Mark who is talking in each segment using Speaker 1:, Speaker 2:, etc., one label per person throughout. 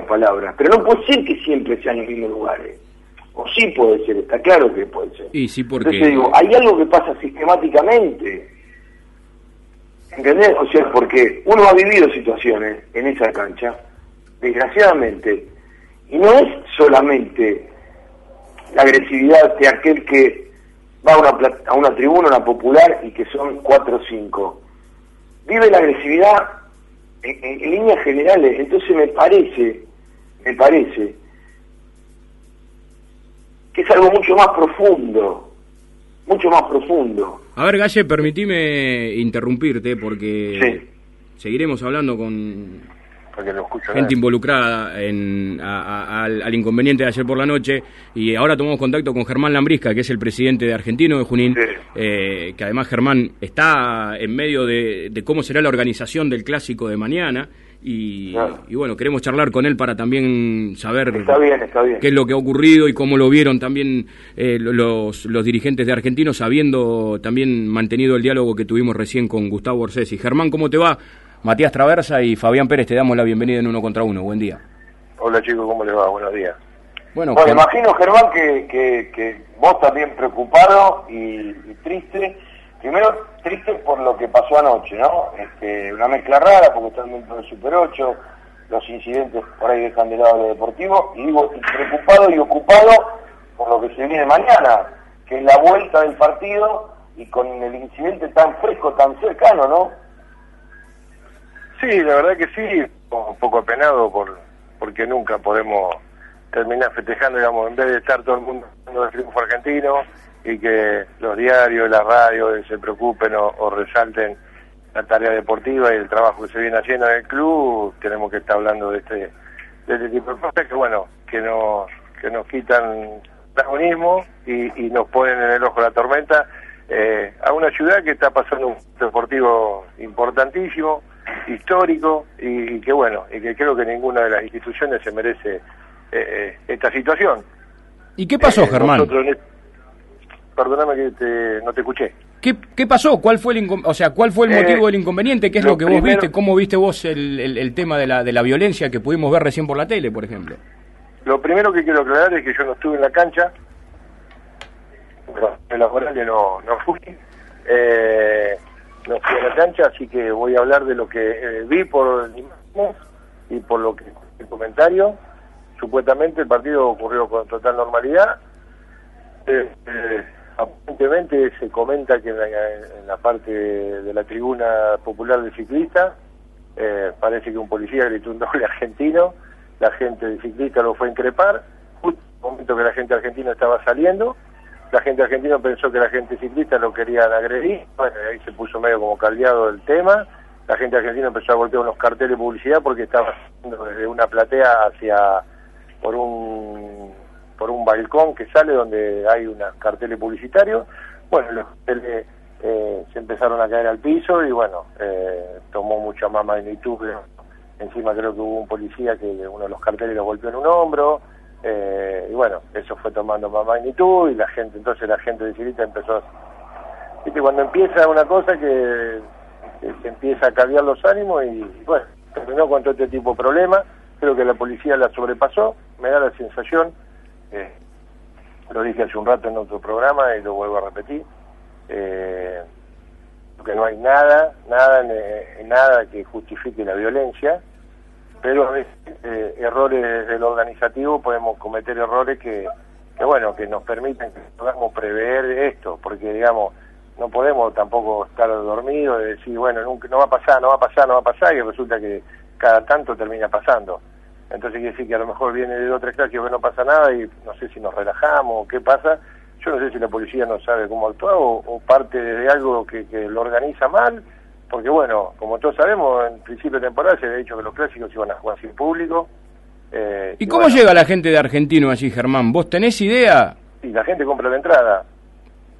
Speaker 1: la palabra, pero no puede ser que siempre sean los mismos lugares. O sí puede ser, está claro que puede ser.
Speaker 2: Y sí, porque...
Speaker 1: Entonces digo, hay algo que pasa sistemáticamente. ¿Entendés? O sea, porque uno ha vivido situaciones en esa cancha, desgraciadamente, y no es solamente la agresividad de aquel que va a una, a una tribuna, una popular, y que son cuatro o cinco. Vive la agresividad en, en líneas generales, entonces me parece, me parece, que es algo mucho más profundo, mucho más profundo.
Speaker 2: A ver, Galle, permitime interrumpirte porque seguiremos hablando con gente involucrada en, al, inconveniente de ayer por la noche y ahora tomamos contacto con Germán Lambrisca, que es el presidente de Argentino de Junín, eh, que además Germán está en medio de, de cómo será la organización del clásico de mañana. Y, bueno, queremos charlar con él para también saber qué es lo que ha ocurrido y cómo lo vieron también eh, los, los dirigentes de Argentinos, habiendo también mantenido el diálogo que tuvimos recién con Gustavo Orsesi. Germán, ¿cómo te va? Matías Traversa y Fabián Pérez, te damos la bienvenida en Uno contra Uno. Buen día.
Speaker 3: Hola chicos, ¿cómo les va? Buenos días.
Speaker 1: Bueno, imagino, Germán, que, que, que, vos también preocupado y triste primero triste por lo que pasó anoche, ¿no? Este, una mezcla rara porque están dentro del Super 8, los incidentes por ahí dejan de lado lo deportivo, y digo, preocupado y ocupado por lo que se viene mañana, que es la vuelta del partido y con el incidente tan fresco, tan cercano, ¿no?
Speaker 3: Sí, la verdad que sí, un poco apenado por porque nunca podemos terminar festejando, digamos, en vez de estar todo el mundo del triunfo argentino, y que los diarios, las radios se preocupen o, resalten la tarea deportiva y el trabajo que se viene haciendo en el club, tenemos que estar hablando de este, de este tipo de cosas que bueno, que nos, que nos quitan protagonismo y, y nos ponen en el ojo la tormenta eh, a una ciudad que está pasando un deportivo importantísimo, histórico y, que bueno, y que creo que ninguna de las instituciones se merece eh, eh, esta situación.
Speaker 2: ¿Y qué pasó, Germán?
Speaker 3: Perdóname que no te escuché.
Speaker 2: ¿Qué, ¿Qué, pasó? ¿Cuál fue el o sea, cuál fue el motivo eh, del inconveniente? ¿Qué es lo, que vos viste? ¿Cómo viste vos el, el, tema de la, de la violencia que pudimos ver recién por la tele, por ejemplo?
Speaker 3: Lo primero que quiero aclarar es que yo no estuve en la cancha, en la que no, no fui, eh, no fui a la cancha, así que voy a hablar de lo que eh, vi por y por lo que el comentario. Supuestamente el partido ocurrió con total normalidad. Eh, aparentemente se comenta que en la, parte de la tribuna popular de ciclistas eh, parece que un policía gritó un doble argentino, la gente de ciclista lo fue a increpar, justo en el momento que la gente argentina estaba saliendo, la gente argentina pensó que la gente ciclista lo querían agredir, bueno, ahí se puso medio como caldeado el tema, la gente argentina empezó a golpear unos carteles de publicidad porque estaba desde una platea hacia por un por un balcón que sale donde hay unos carteles publicitarios. Bueno, los carteles eh, se empezaron a caer al piso y bueno, eh, tomó mucha más magnitud. Encima creo que hubo un policía que uno de los carteles lo golpeó en un hombro. Eh, y bueno, eso fue tomando más magnitud y la gente, entonces la gente de Cirita empezó a... ¿Viste? Cuando empieza una cosa que, se empieza a cambiar los ánimos y bueno, terminó con todo este tipo de problemas. Creo que la policía la sobrepasó, me da la sensación eh, lo dije hace un rato en otro programa y lo vuelvo a repetir. Eh, que no hay nada, nada, nada que justifique la violencia, pero a veces eh, errores del organizativo podemos cometer errores que, que, bueno, que nos permiten que podamos prever esto, porque digamos, no podemos tampoco estar dormidos y decir, bueno, nunca, no va a pasar, no va a pasar, no va a pasar, y resulta que cada tanto termina pasando. Entonces quiere decir que a lo mejor viene de otra clase que no pasa nada y no sé si nos relajamos o qué pasa. Yo no sé si la policía no sabe cómo actuar o, parte de algo que, lo organiza mal, porque bueno, como todos sabemos, en principio de temporada se había dicho que los clásicos iban a jugar sin público.
Speaker 2: Eh, ¿Y, cómo llega la gente de Argentino allí, Germán? ¿Vos tenés idea?
Speaker 3: Sí, la gente compró la entrada.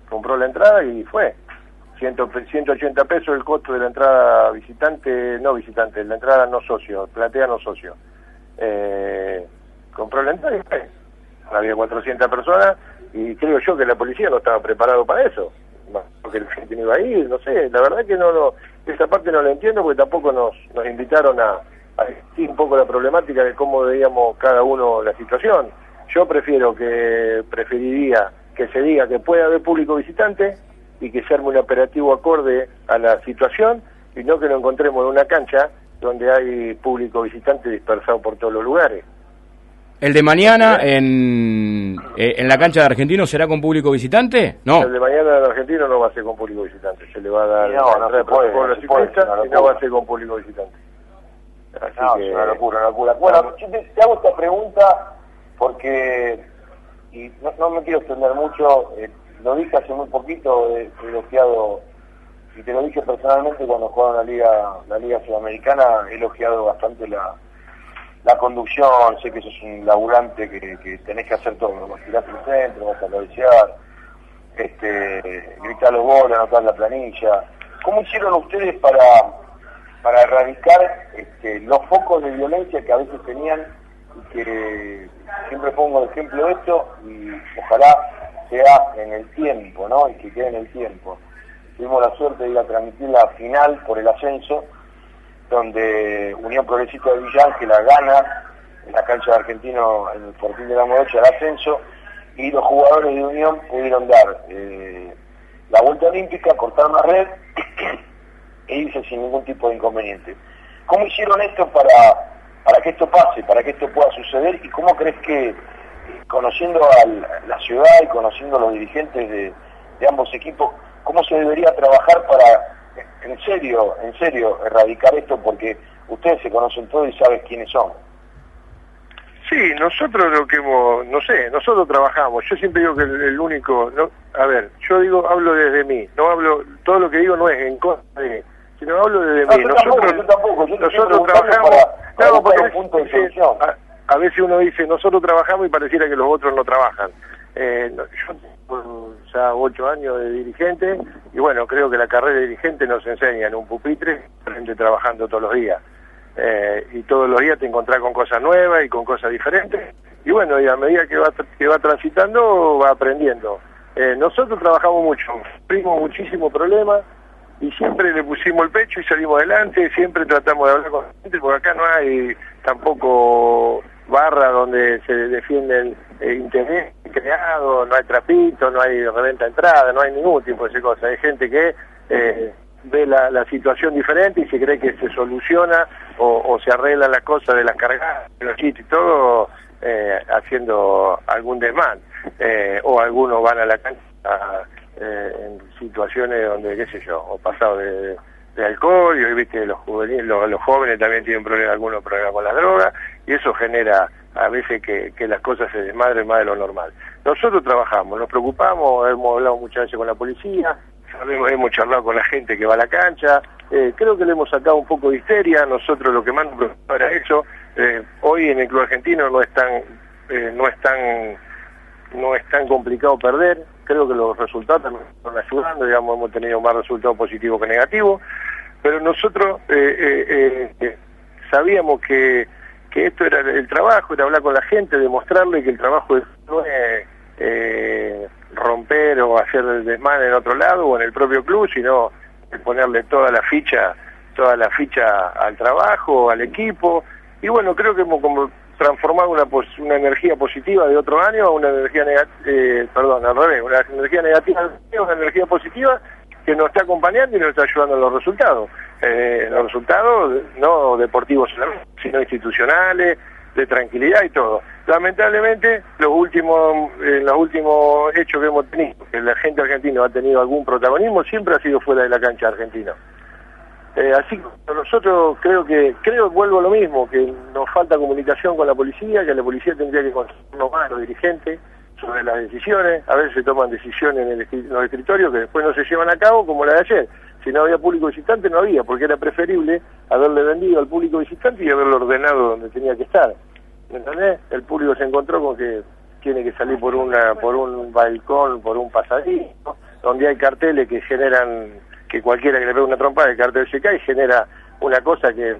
Speaker 3: Compró la entrada y fue. 180 pesos el costo de la entrada visitante, no visitante, la entrada no socio, platea no socio eh, entrada y Había 400 personas y creo yo que la policía no estaba preparado para eso. Porque la gente no iba a ir, no sé, la verdad que no, no esa parte no la entiendo porque tampoco nos, nos invitaron a, un poco la problemática de cómo veíamos cada uno la situación. Yo prefiero que, preferiría que se diga que puede haber público visitante y que se arme un operativo acorde a la situación y no que lo encontremos en una cancha donde hay público visitante dispersado por todos los lugares.
Speaker 2: ¿El de mañana en, eh, en la cancha de Argentino será con público visitante? No.
Speaker 3: El de mañana en Argentino no va a ser con público visitante, se le va a dar no, no se puede, y no va a ser con público visitante.
Speaker 1: Así no, que... es una locura, una locura. Bueno, yo te, hago esta pregunta porque, y no, me quiero extender mucho, eh, lo dije hace muy poquito, he, elogiado, y te lo dije personalmente cuando jugaron la Liga, la Liga Sudamericana, he elogiado bastante la la conducción, sé que sos un laburante que, tenés que hacer todo, vas a el centro, vas a cabecear, este, gritar los goles, anotar la planilla. ¿Cómo hicieron ustedes para, para erradicar este, los focos de violencia que a veces tenían y que siempre pongo el ejemplo de esto y ojalá sea en el tiempo, ¿no? Y que quede en el tiempo. Tuvimos la suerte de ir a transmitir la final por el ascenso donde Unión Progresista de la gana en la cancha de Argentino en el Fortín de la Morocha al ascenso y los jugadores de Unión pudieron dar eh, la vuelta olímpica, cortar una red e irse sin ningún tipo de inconveniente. ¿Cómo hicieron esto para, para que esto pase, para que esto pueda suceder y cómo crees que, conociendo a la ciudad y conociendo a los dirigentes de ambos equipos, cómo se debería trabajar para en serio, en serio, erradicar esto porque ustedes se conocen todos y saben quiénes son.
Speaker 3: Sí, nosotros lo que hemos, no sé, nosotros trabajamos. Yo siempre digo que el, único, no, a ver, yo digo, hablo desde mí, no hablo, todo lo que digo no es en contra de, sino hablo desde mí.
Speaker 1: nosotros, tampoco, nosotros trabajamos,
Speaker 3: a, veces uno dice, nosotros trabajamos y pareciera que los otros no trabajan. Eh, yo ya ocho años de dirigente y bueno, creo que la carrera de dirigente nos enseña en un pupitre, gente trabajando todos los días. Eh, y todos los días te encontrás con cosas nuevas y con cosas diferentes. Y bueno, y a medida que va, que va transitando, va aprendiendo. Eh, nosotros trabajamos mucho, sufrimos muchísimos problemas y siempre le pusimos el pecho y salimos adelante, siempre tratamos de hablar con la gente, porque acá no hay tampoco barra donde se defienden eh, interés no hay trapito, no hay reventa entrada, no hay ningún tipo de cosa. Hay gente que eh, ve la, situación diferente y se cree que se soluciona o, se arregla la cosa de las cargas, de los chistes y todo eh, haciendo algún desmán. Eh, o algunos van a la cancha en situaciones donde, qué sé yo, o pasado de, alcohol y hoy viste los juveniles, los, jóvenes también tienen problemas, algunos problemas con la droga y eso genera a veces que, las cosas se desmadren más de lo normal. Nosotros trabajamos, nos preocupamos, hemos hablado muchas veces con la policía, hemos charlado con la gente que va a la cancha, eh, creo que le hemos sacado un poco de histeria, nosotros lo que más nos preocupaba era eso, eh, hoy en el club argentino no es tan, eh, no es tan, no es tan complicado perder, creo que los resultados nos están ayudando, digamos, hemos tenido más resultados positivos que negativos, pero nosotros sabíamos que que esto era el trabajo, era hablar con la gente, demostrarle que el trabajo no es eh, romper o hacer el desmán en otro lado o en el propio club, sino ponerle toda la ficha, toda la ficha al trabajo, al equipo, y bueno, creo que hemos como transformado una, una energía positiva de otro año a una energía negativa, eh, perdón, al revés, una energía negativa a una energía positiva que nos está acompañando y nos está ayudando en los resultados. Eh, los resultados no deportivos sino institucionales, de tranquilidad y todo. Lamentablemente, los últimos, eh, los últimos hechos que hemos tenido, que la gente argentina ha tenido algún protagonismo, siempre ha sido fuera de la cancha argentina. Eh, así que nosotros creo que, creo, vuelvo a lo mismo, que nos falta comunicación con la policía, que la policía tendría que consultarnos más a los dirigentes, sobre las decisiones, a veces se toman decisiones en, el, los escritorios que después no se llevan a cabo, como la de ayer. Si no había público visitante, no había, porque era preferible haberle vendido al público visitante y haberlo ordenado donde tenía que estar. ¿Me entendés? El público se encontró con que tiene que salir por una por un balcón, por un pasadillo, donde hay carteles que generan que cualquiera que le pegue una trompada, el cartel se cae genera una cosa que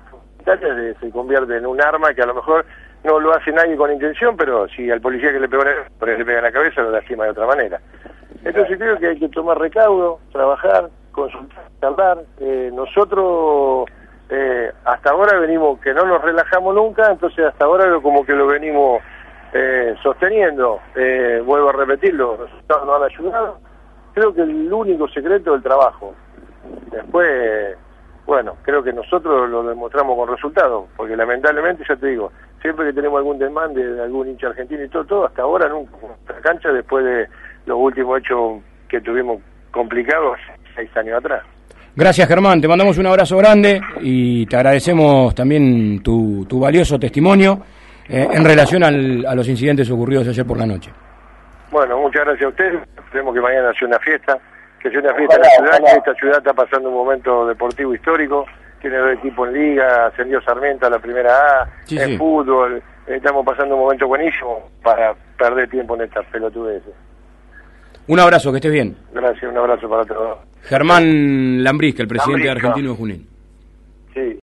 Speaker 3: se convierte en un arma que a lo mejor no lo hace nadie con intención, pero si al policía que le pega, le pega en la cabeza lo lastima de otra manera. Entonces creo que hay que tomar recaudo, trabajar, consultar. Eh, nosotros eh, hasta ahora venimos, que no nos relajamos nunca, entonces hasta ahora como que lo venimos eh, sosteniendo. Eh, vuelvo a repetirlo, los resultados nos han ayudado. Creo que el único secreto es el trabajo. Después, bueno, creo que nosotros lo demostramos con resultados, porque lamentablemente, ya te digo, siempre que tenemos algún demande de algún hincha argentino y todo, todo hasta ahora nunca, la cancha después de los últimos hechos que tuvimos complicados seis años atrás.
Speaker 2: Gracias Germán, te mandamos un abrazo grande y te agradecemos también tu, tu valioso testimonio eh, en relación al, a los incidentes ocurridos ayer por la noche.
Speaker 3: Bueno, muchas gracias a ustedes, esperemos que mañana sea una fiesta, que sea una fiesta en la ciudad, que esta ciudad está pasando un momento deportivo histórico, tiene dos equipos en liga, ascendió Sarmiento a la primera A, en fútbol, estamos pasando un momento buenísimo para perder tiempo en estas pelotudeces.
Speaker 2: Un abrazo, que estés bien.
Speaker 3: Gracias, un abrazo para todos.
Speaker 2: Germán Lambrisca, el presidente argentino de Junín.
Speaker 3: Sí.